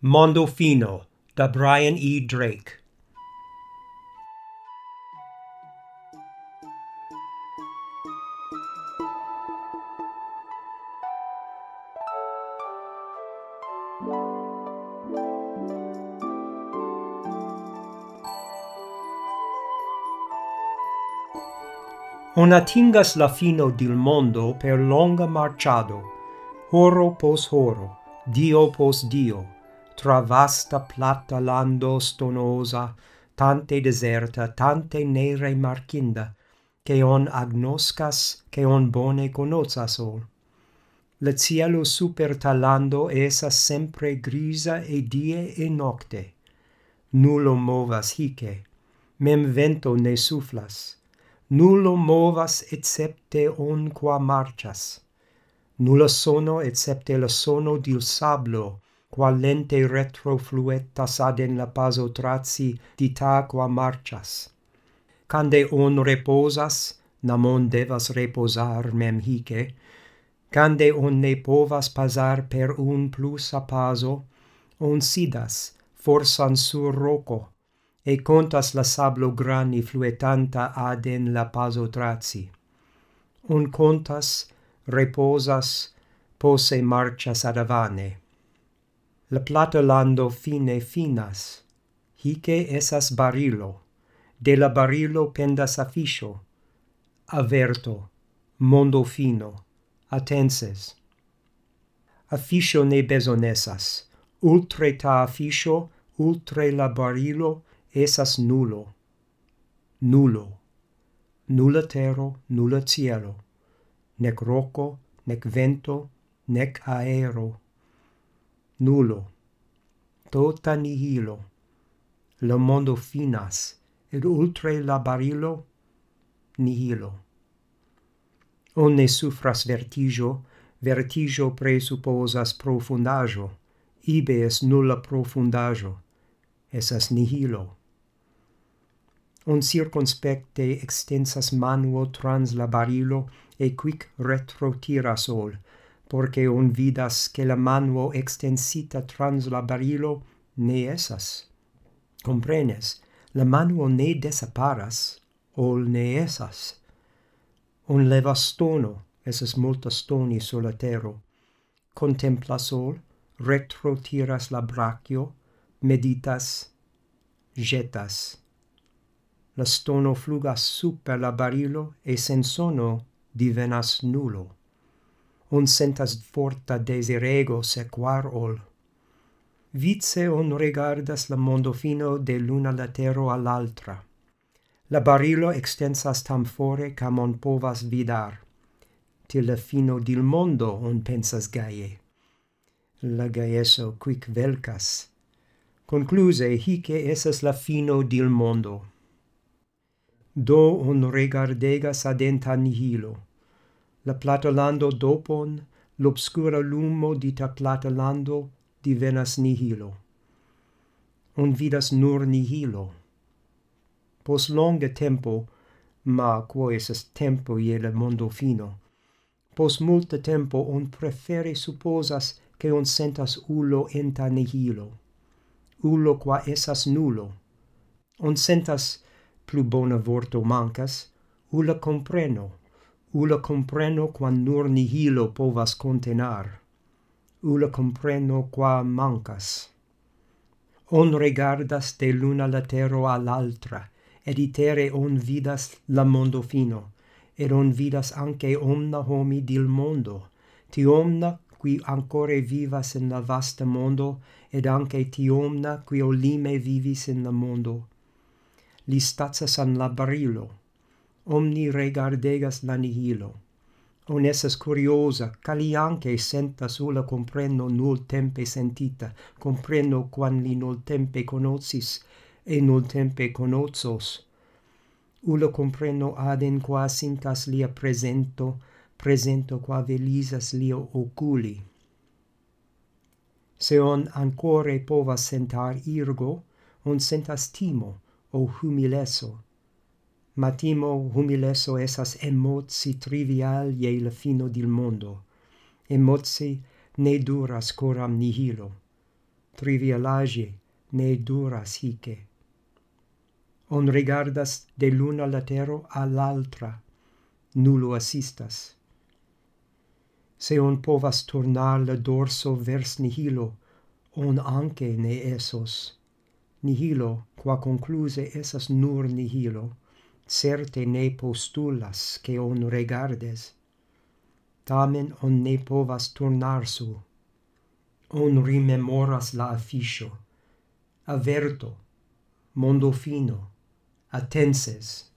Mondofino da Brian E. Drake. On atingas la fino del mondo per longa marciado, horo pos horo, dio pos dio, tra vasta plata lando stonosa tante deserta tante nere marcinda che on agnoscas che on bone conozas ol le cielo super talando esa sempre grisa e die e nocte. Nullo movas hice mem vento ne suflas. Nullo movas excepte on qua marchas. Nulla sono excepte la sono dil sablo qual lente retro fluettas ad en la paso traci ditaqua marchas. Cande on reposas, namon devas reposar mem hice, cande on ne povas pasar per un plusa paso, on sidas, forsan sur roco, e contas la sablo grani fluetanta ad en la paso trazi. On contas, reposas, posse marchas ad avane. La platolando fine finas. Hice esas barilo. De la barilo pendas afisho. Averto. Mondo fino. Atenses. Afisho ne besonesas. Ultre ta afisho, ultre la barilo, esas nulo. Nulo. Nulla tero, nulla cielo. Nec roco, nec vento, nec aero Nulo. Tota nihilo. lo mondo finas, ed ultre la barilo, nihilo. Onne suffras vertigio, vertigio presupposas profundajo, ibe es nulla profundajo, esas nihilo. On circonspecte extensas manuo trans la barilo, e quic retro tira sol, porque on vidas che la manuo extensita trans la barilo ne esas. Comprenes, la manuo ne desaparas, ol ne esas. On levas stono, esas multa stoni sur la tero. Contemplas ol, retro tiras la brachio, meditas, jetas. La stono flugas super la barilo e sen sono divenas nulo on sentas forta desirego sequar ol. Vice on regardas la mondo fino de l'una latero all'altra. La barilo extensas tam fore cam on povas vidar. Til la fino dil mondo on pensas gaie. La gaieso quic velcas. Concluse hice esas la fino dil mondo. Do on regardegas adenta nihilo la platolando dopon, l'obscura lumo dita platolando divenas nihilo. Un vidas nur nihilo. Pos longe tempo, ma quo esas tempo ie le mondo fino, pos multa tempo on prefere supposas che on sentas ulo enta nihilo, ulo qua esas nulo. On sentas, plu bona vorto mancas, ulla compreno, Ula compreno qua nur nihilo povas contenar. Ula compreno qua mancas. On regardas de l'una latero all'altra, ed itere on vidas la mondo fino, ed on vidas anche omna homi dil mondo, ti omna qui ancore vivas in la vasta mondo, ed anche ti omna qui olime vivis in la mondo. Li stazzas an la barilo, omni regardegas la nihilo. Onesas curiosa, cali anche senta sola comprendo nul tempe sentita, comprendo quan li nul tempe conocis, e nul tempe conozos. Ulo comprendo aden qua sincas lia presento, presento qua velisas lia oculi. Se on ancore povas sentar irgo, on sentas timo, o humileso, matimo humileso esas emozi trivial je il fino dil mondo. Emozi ne duras coram nihilo. Trivialage ne duras hice. On regardas de l'una latero all'altra, nullo assistas. Se on povas tornar le dorso vers nihilo, on anche ne esos. Nihilo, qua concluse, esas nur nihilo certe ne postulas che on regardes, tamen on ne povas turnar su. On rimemoras la afficio, averto, mondo fino, attenses,